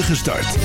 start.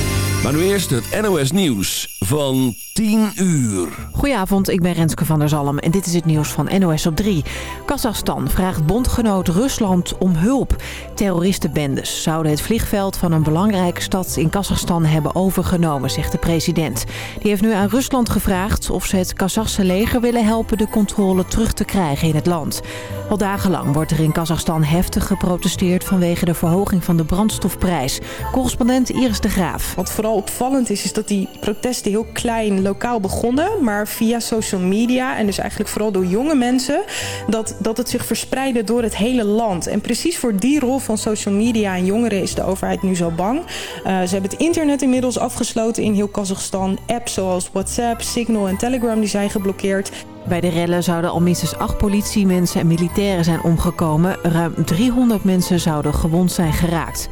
Maar nu eerst het NOS Nieuws van 10 uur. Goedenavond, ik ben Renske van der Zalm en dit is het nieuws van NOS op 3. Kazachstan vraagt bondgenoot Rusland om hulp. Terroristenbendes zouden het vliegveld van een belangrijke stad in Kazachstan hebben overgenomen, zegt de president. Die heeft nu aan Rusland gevraagd of ze het Kazachse leger willen helpen de controle terug te krijgen in het land. Al dagenlang wordt er in Kazachstan heftig geprotesteerd vanwege de verhoging van de brandstofprijs. Correspondent Iris de Graaf. Wat vooral opvallend is, is dat die protesten heel klein lokaal begonnen. Maar via social media en dus eigenlijk vooral door jonge mensen... dat, dat het zich verspreidde door het hele land. En precies voor die rol van social media en jongeren is de overheid nu zo bang. Uh, ze hebben het internet inmiddels afgesloten in heel Kazachstan. Apps zoals WhatsApp, Signal en Telegram die zijn geblokkeerd. Bij de rellen zouden al minstens acht politiemensen en militairen zijn omgekomen. Ruim 300 mensen zouden gewond zijn geraakt.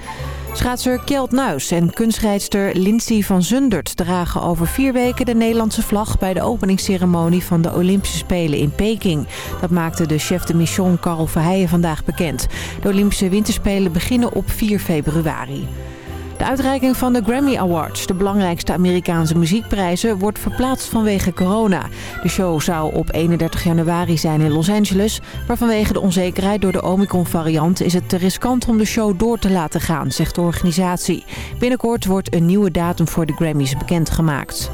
Schaatser Kjeld Nuis en kunstrijdster Lindsay van Zundert dragen over vier weken de Nederlandse vlag bij de openingsceremonie van de Olympische Spelen in Peking. Dat maakte de chef de mission Karel Verheijen vandaag bekend. De Olympische Winterspelen beginnen op 4 februari. De uitreiking van de Grammy Awards, de belangrijkste Amerikaanse muziekprijzen, wordt verplaatst vanwege corona. De show zou op 31 januari zijn in Los Angeles, maar vanwege de onzekerheid door de Omicron-variant is het te riskant om de show door te laten gaan, zegt de organisatie. Binnenkort wordt een nieuwe datum voor de Grammys bekendgemaakt.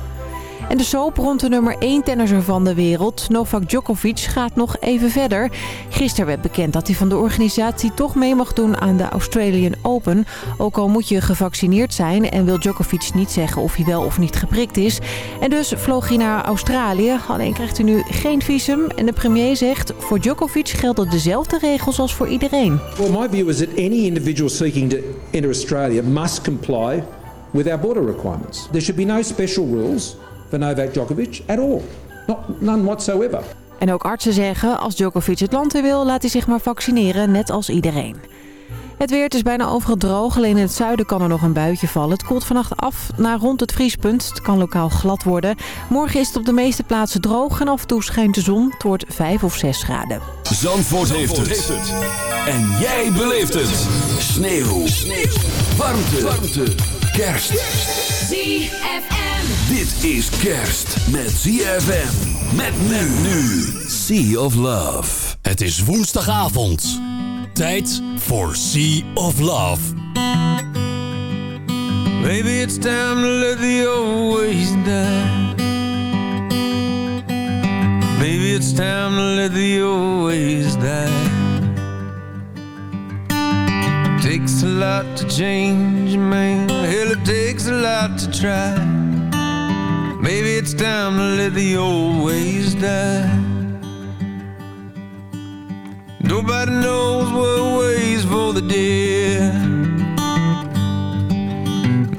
En de soap rond de nummer 1 tennisser van de wereld, Novak Djokovic, gaat nog even verder. Gisteren werd bekend dat hij van de organisatie toch mee mag doen aan de Australian Open. Ook al moet je gevaccineerd zijn en wil Djokovic niet zeggen of hij wel of niet geprikt is. En dus vloog hij naar Australië, alleen krijgt hij nu geen visum. En de premier zegt, voor Djokovic gelden dezelfde regels als voor iedereen. Well, my view is that any individual seeking to enter Australia must comply with our border requirements. There should be no special rules for Novak Djokovic at all. Not, none whatsoever. En ook artsen zeggen, als Djokovic het land in wil, laat hij zich maar vaccineren, net als iedereen. Het weer het is bijna overal droog, alleen in het zuiden kan er nog een buitje vallen. Het koelt vannacht af naar rond het vriespunt. Het kan lokaal glad worden. Morgen is het op de meeste plaatsen droog en af en toe schijnt de zon. Het wordt 5 of 6 graden. Zandvoort, Zandvoort heeft, het. En jij beleeft het. Sneeuw. Sneeuw. Warmte. Warmte. Kerst. ZFM. Dit is kerst met ZFM. Met men nu. Sea of Love. Het is woensdagavond. Tijd voor Sea of Love. Maybe it's time to let the old ways die. Maybe it's time to let the old ways die. Takes a lot to change, man. Hell, it takes a lot to try. Maybe it's time to let the old ways die. Nobody knows what ways for the dead.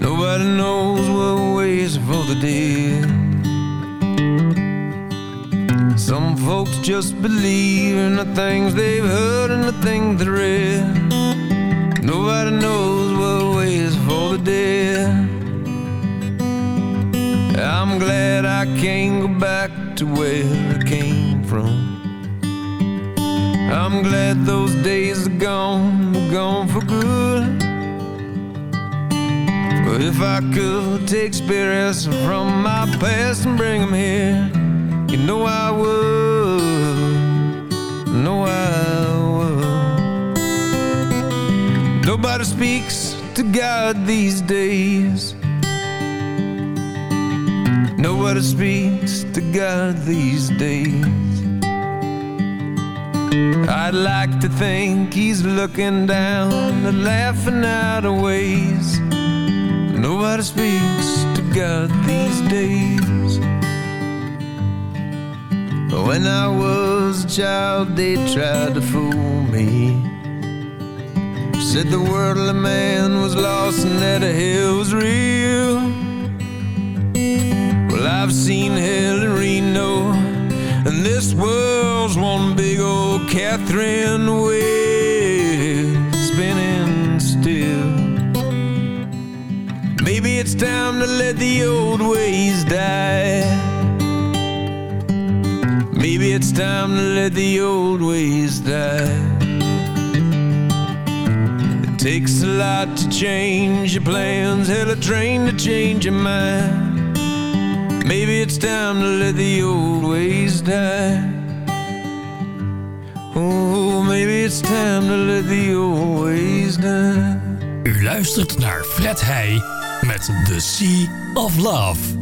Nobody knows what ways for the dead. Some folks just believe in the things they've heard and the things they read. Nobody knows what ways for the dead. I'm glad I can't go back to where I came from. I'm glad those days are gone, gone for good. But if I could take spirits from my past and bring them here, you know I would. Know I would. Nobody speaks to God these days. Nobody speaks to God these days. I'd like to think he's looking down and laughing out of ways. Nobody speaks to God these days. When I was a child, they tried to fool me. Said the worldly man was lost and that a hell was real. I've seen hell in Reno, and this world's one big old Catherine wheel spinning still. Maybe it's time to let the old ways die. Maybe it's time to let the old ways die. It takes a lot to change your plans Hell, a train to change your mind Maybe it's time to let the old ways die Oh, maybe it's time to let the old ways die U luistert naar Fred Heij met The Sea of Love.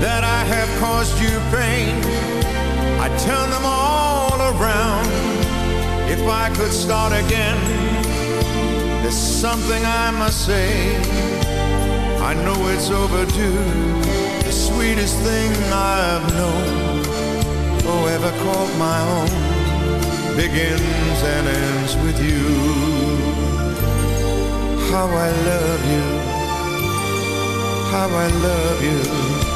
that I have caused you pain. I turn them all around if I could start again, there's something I must say. I know it's overdue. The sweetest thing I've known, or ever called my own, begins and ends with you. How I love you. How I love you.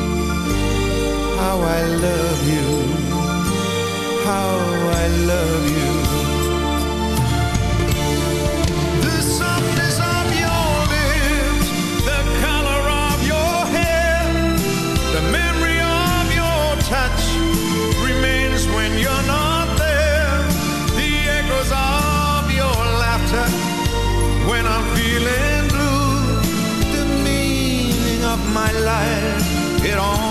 my life, it all.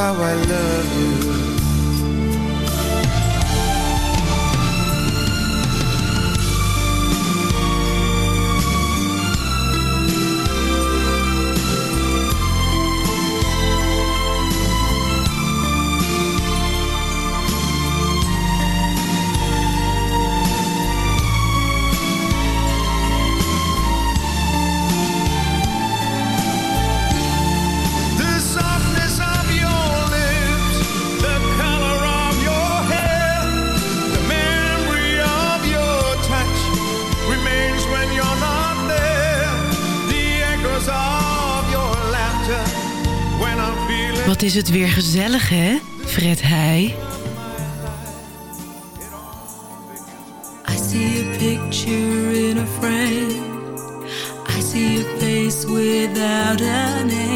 how I love you Wat is het weer gezellig, hè? Fred Heij. I see a picture in a frame. I see a face without a name.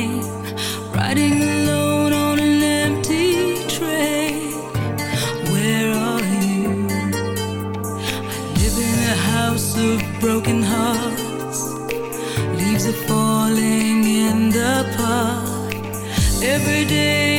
Every day's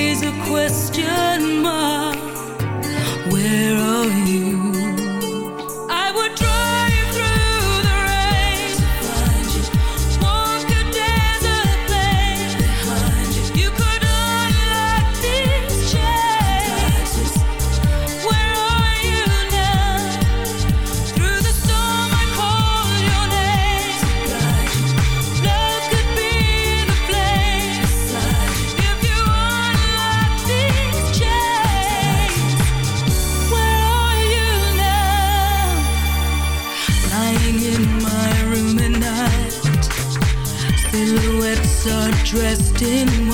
in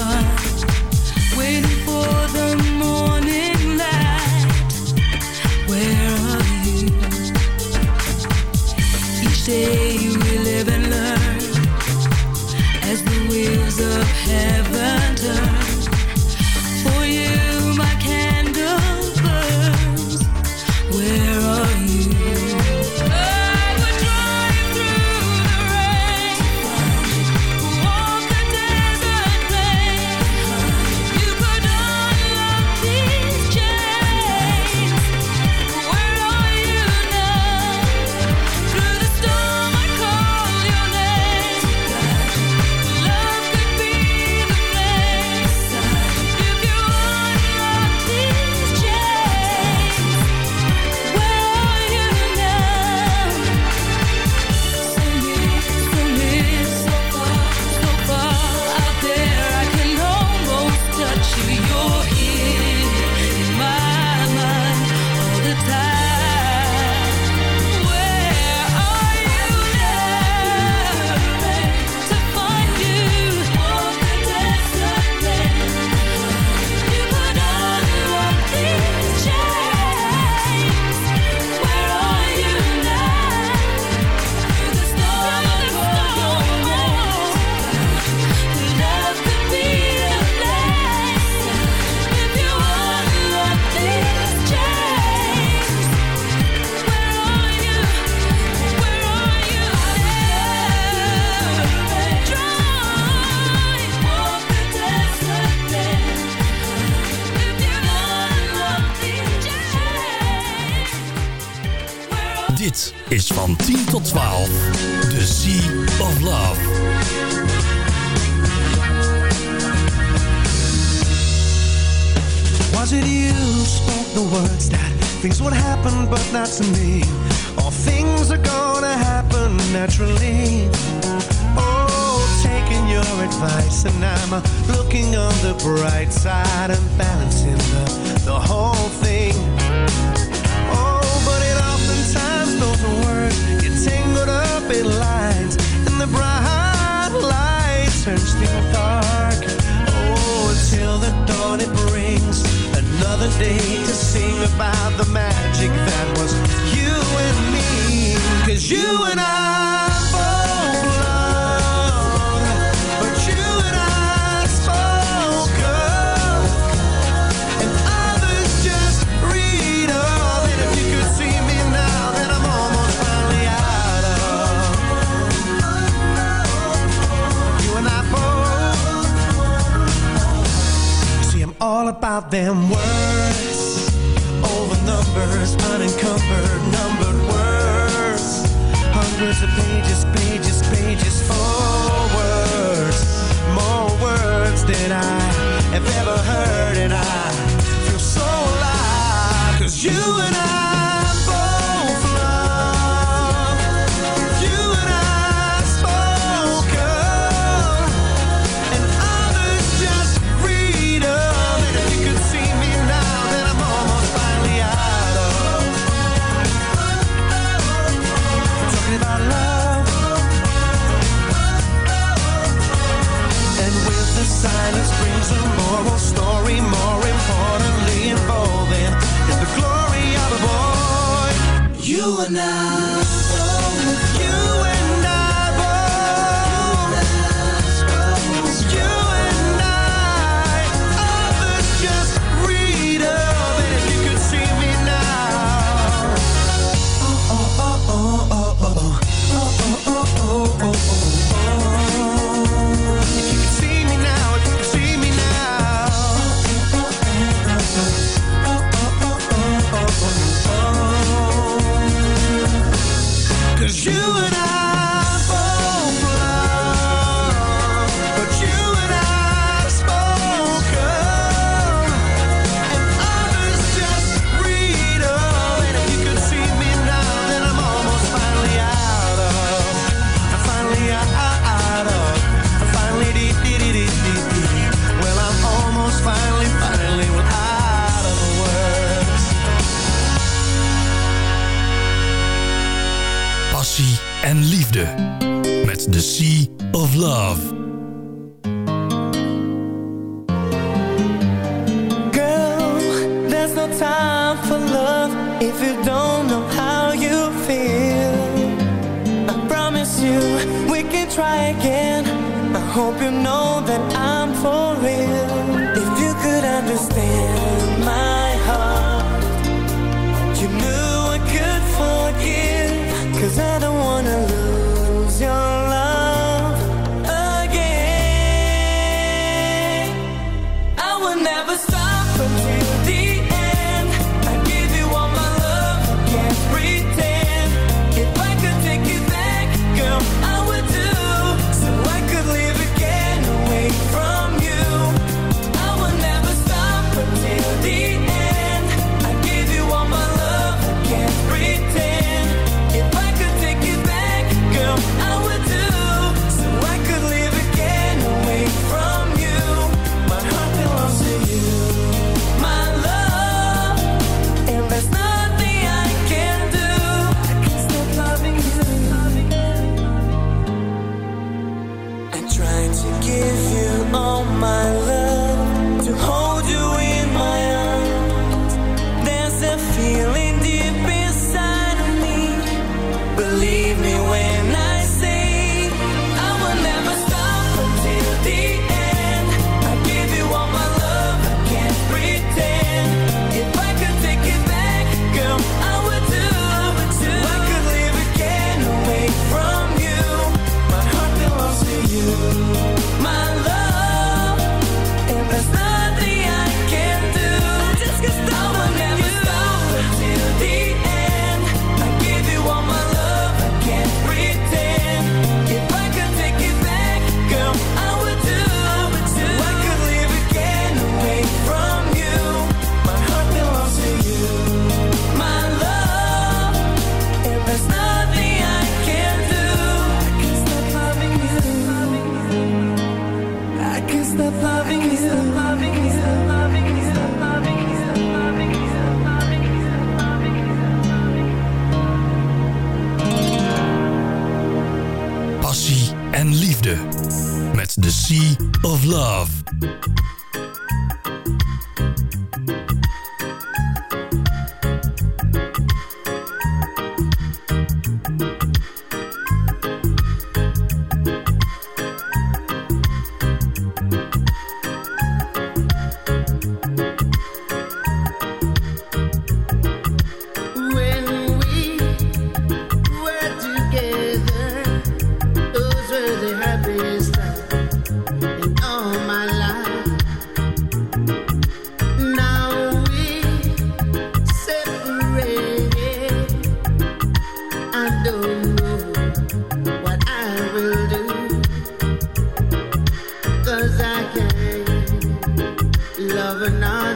another. No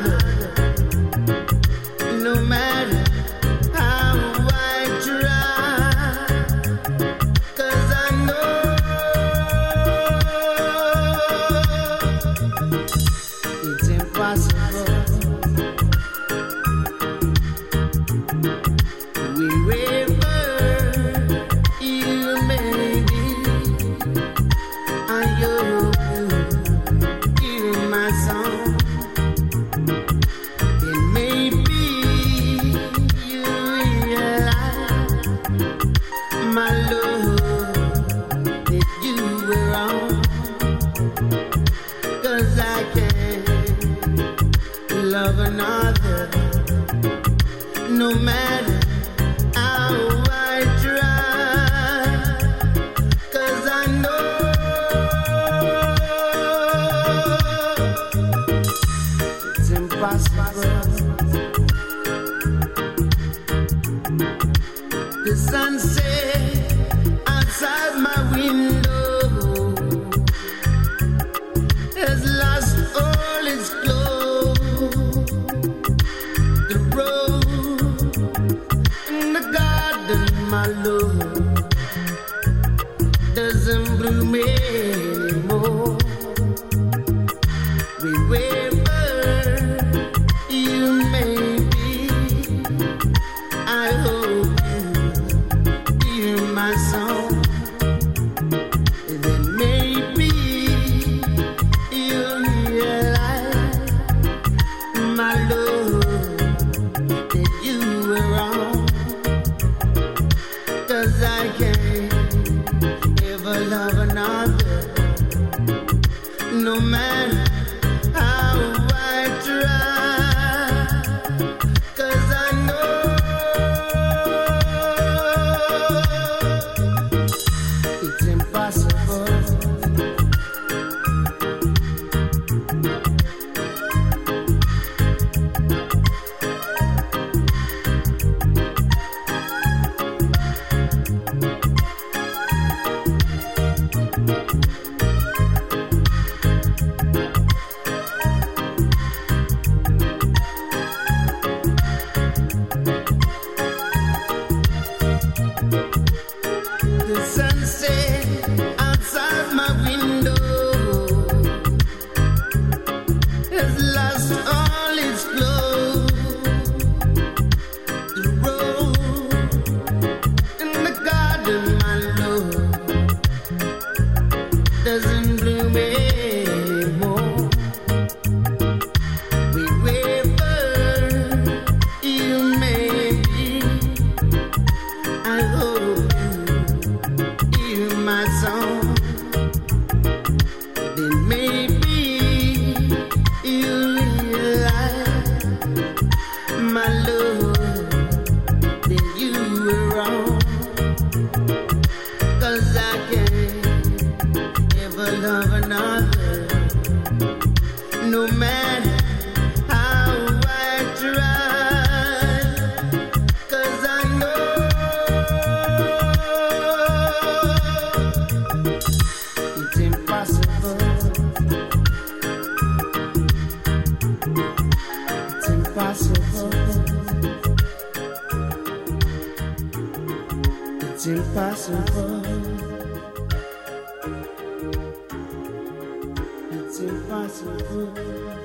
impossible. It's impossible.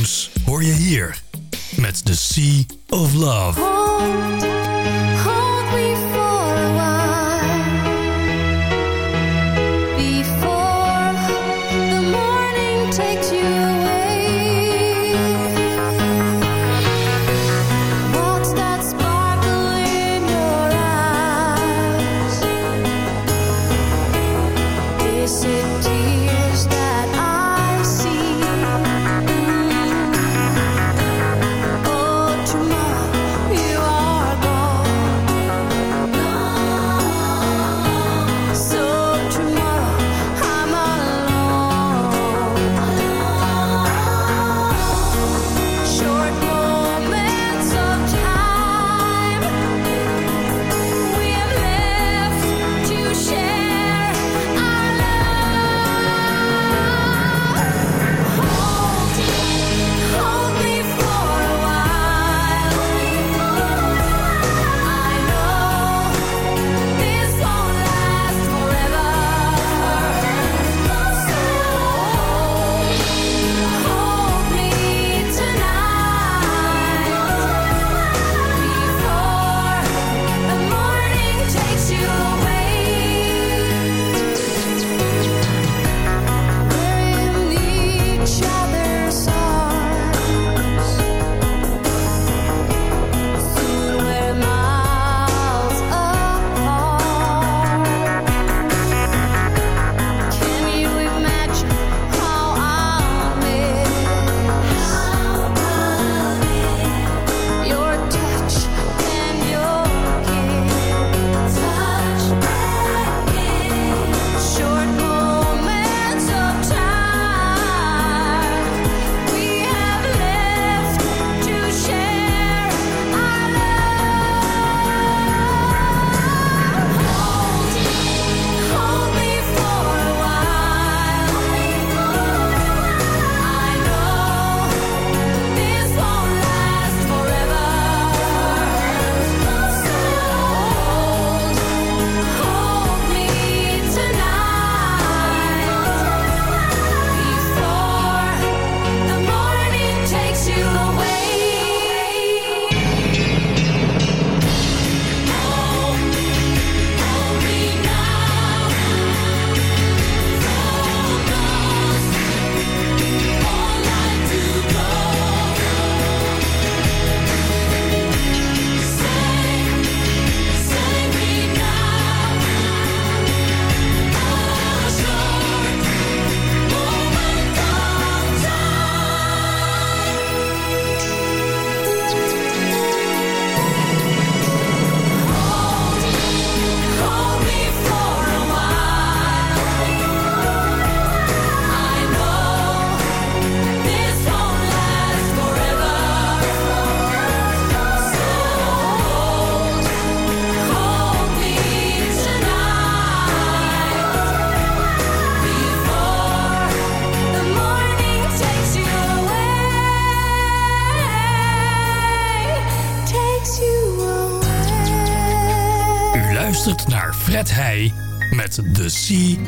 Love Sea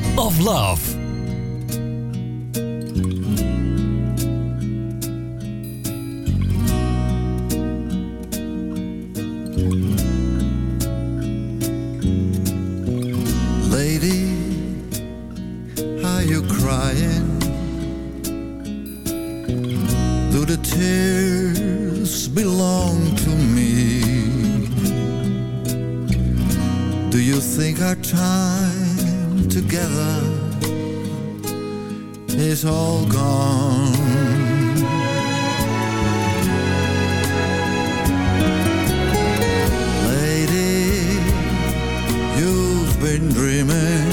been dreaming.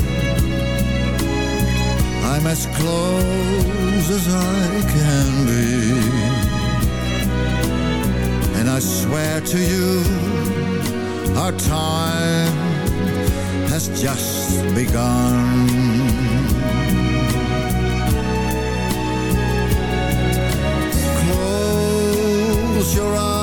I'm as close as I can be. And I swear to you, our time has just begun. Close your eyes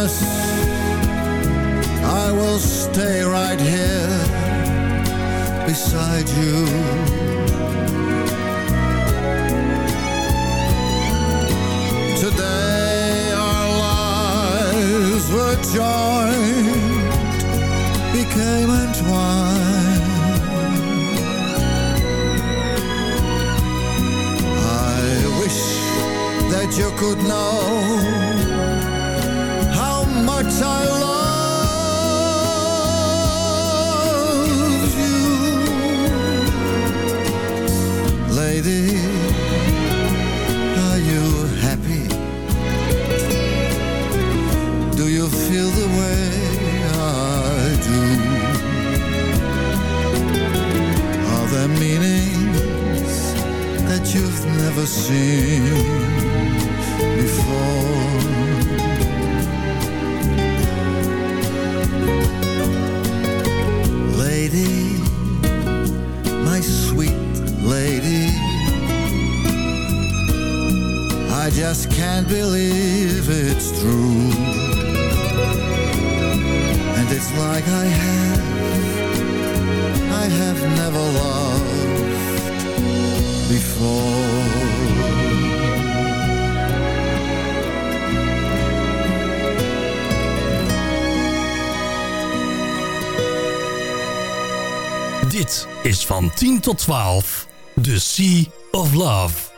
promise I will stay right here beside you. Today our lives were joined, became entwined. I wish that you could know you've never seen before? Just can't believe it's true. And it's like I have, I have never loved before. Dit is van 10 tot 12. The Sea of Love.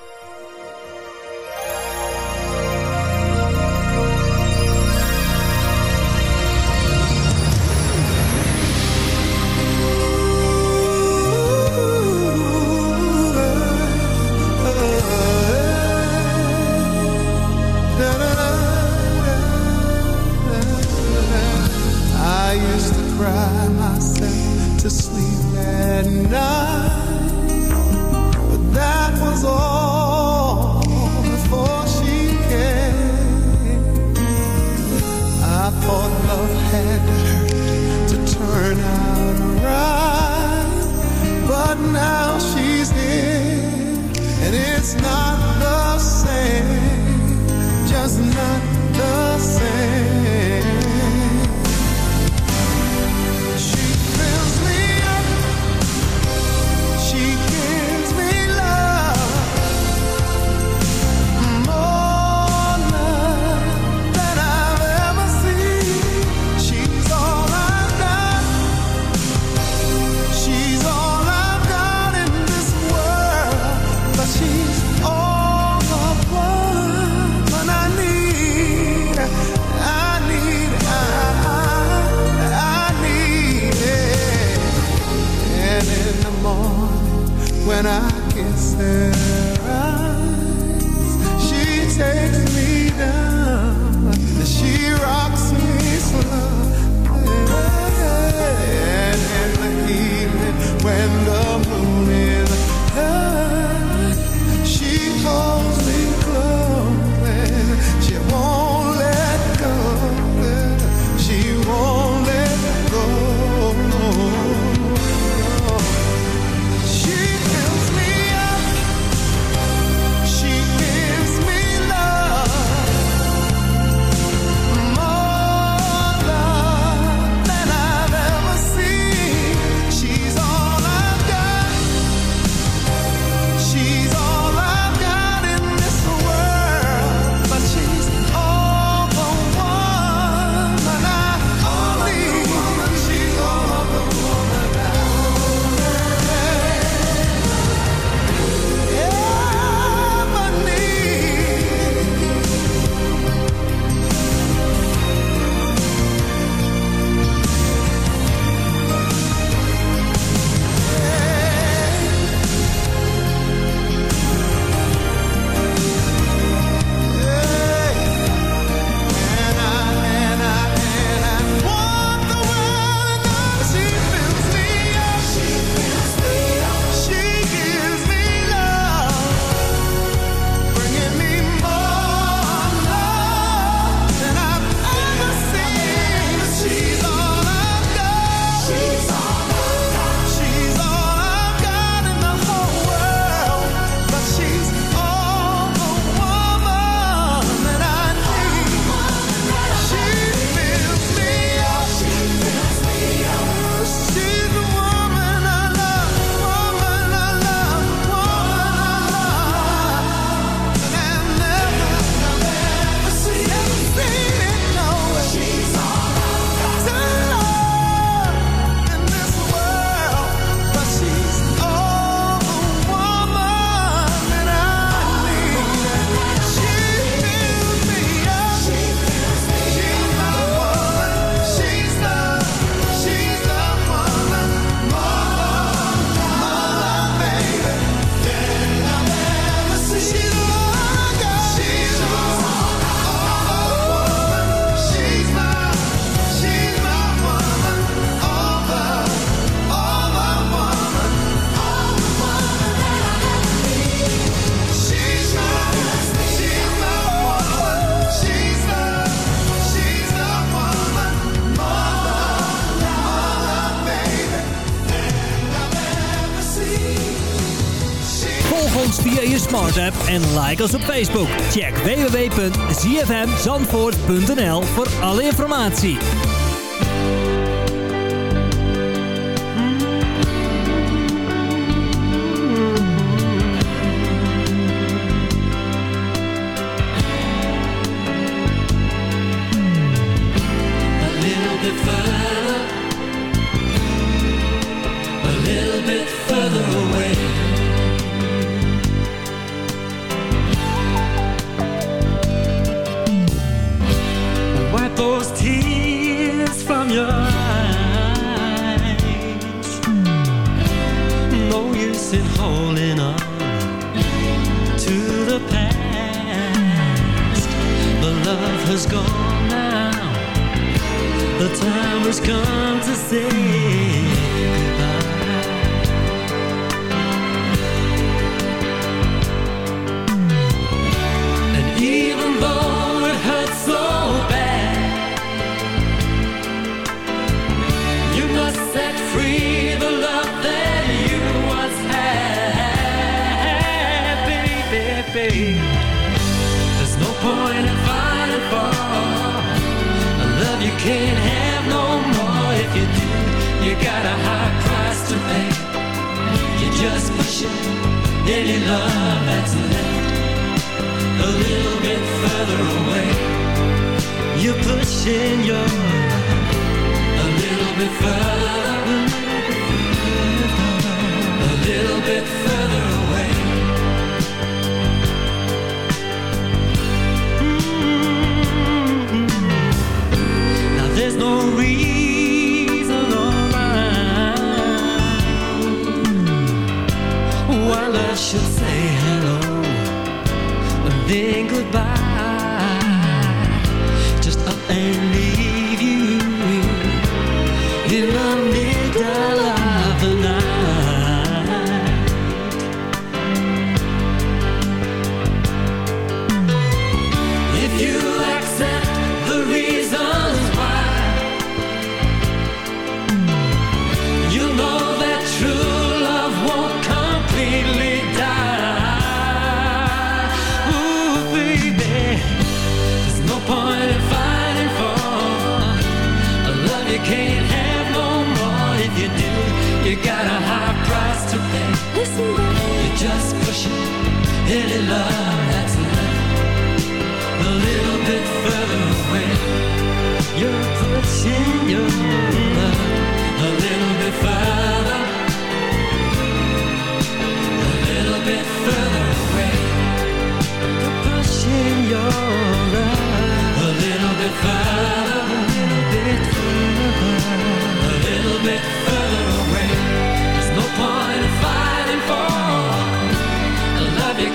When I kiss her eyes, she takes me down. and She rocks me slow. And in the evening when the moon is high, En like ons op Facebook. Check www.zfmzandvoort.nl voor alle informatie. penny love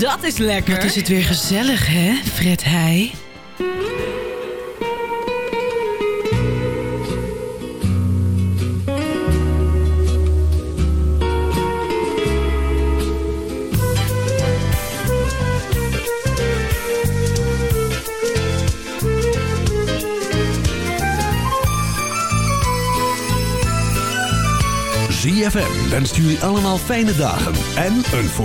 dat is lekker. Wat is het weer gezellig, hè, Fred Heij? ZFM wenst jullie allemaal fijne dagen en een